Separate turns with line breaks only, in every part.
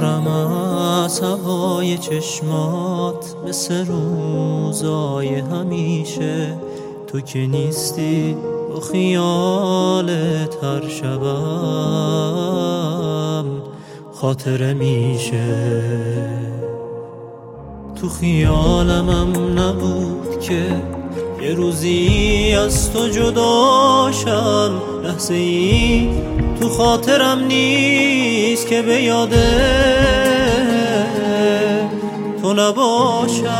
پرم از هوای چشمات مثل روزای همیشه. تو که نیستی با خیالت هر شبم خاطره میشه. تو خیالمم نبود که یه روزی از تو جداشم لحظه ای تو خاطرم نیست که به یاده تو نباشم.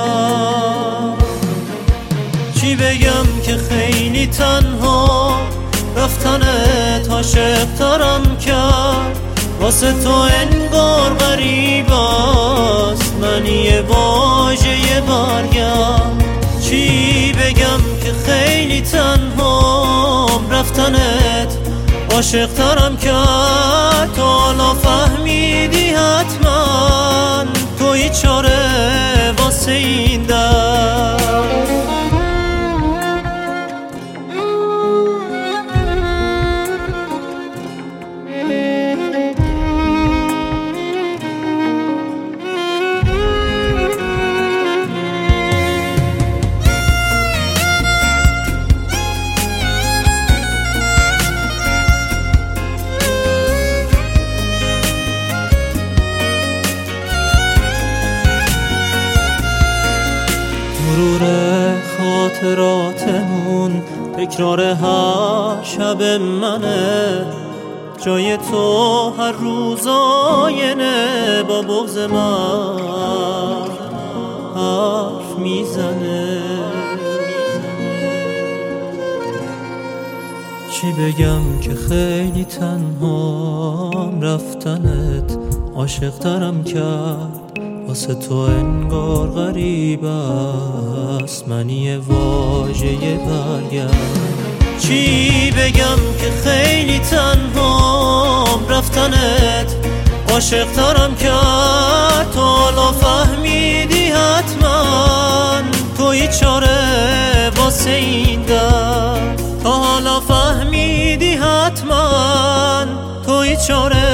چی بگم که خیلی تنها رفتن عاشق ترم کرد. واسه تو انگار غریب است. من یه واژه برگم رفتنت عاشق ترم کرد تو حالا فهمیدی حتما. توی چاره خاطراتمون. تکرار هر شب منه. جای تو هر روز آینه. با بغز من حرف می‌زنه. چی بگم که خیلی تنها رفتنت. عاشق ترم کرد واسه تو انگار غریب است. من یه واژه برگم چی بگم که خیلی تنها رفتنت؟ عاشق ترم کرد تو حالا فهمیدی حتما. توی چاره واسه این در تا حالا فهمیدی حتما. توی چاره